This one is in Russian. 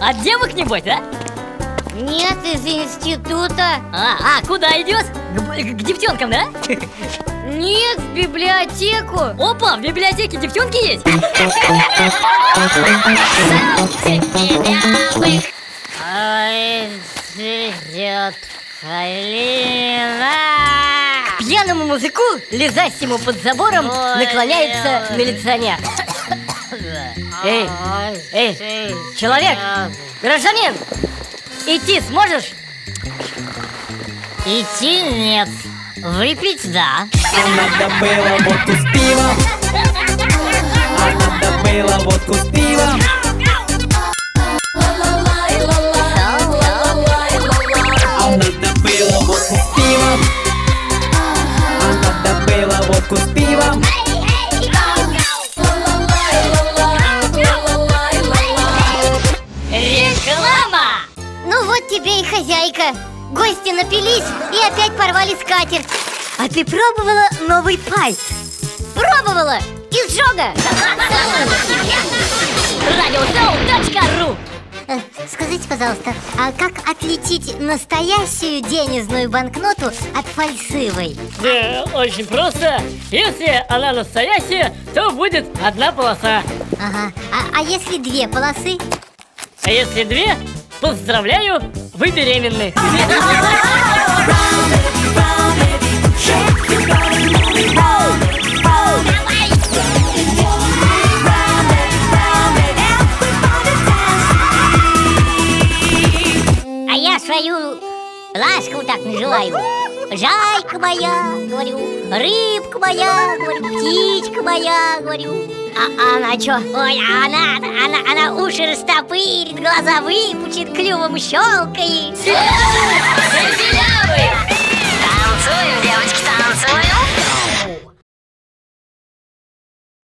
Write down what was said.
От девок небось, да? Нет, из института А, а куда идешь? К, б- к девчонкам, да? Нет, в библиотеку Опа, в библиотеке девчонки есть? К пьяному мужику, лежащему под забором, наклоняется милиционер Эй, эй, человек, гражданин, идти сможешь? Идти нет. Выпить да. Надо было водку с пивом и хозяйка Гости напились и опять порвали скатерть А ты пробовала новый спайс? Пробовала! Изжога! Радиосоу.ру Э, Скажите, пожалуйста, а как отличить настоящую денежную банкноту от фальшивой? Да, очень просто. Если она настоящая, то будет одна полоса. Ага, а, а если две полосы? А если две, поздравляю, вы беременны. А я свою ласку так называю Жайка моя, говорю, рыбка моя, говорю, птичка моя, говорю а, она чё? Ой, а она, она, она уши растопырит, глаза выпучит, клювом щелкает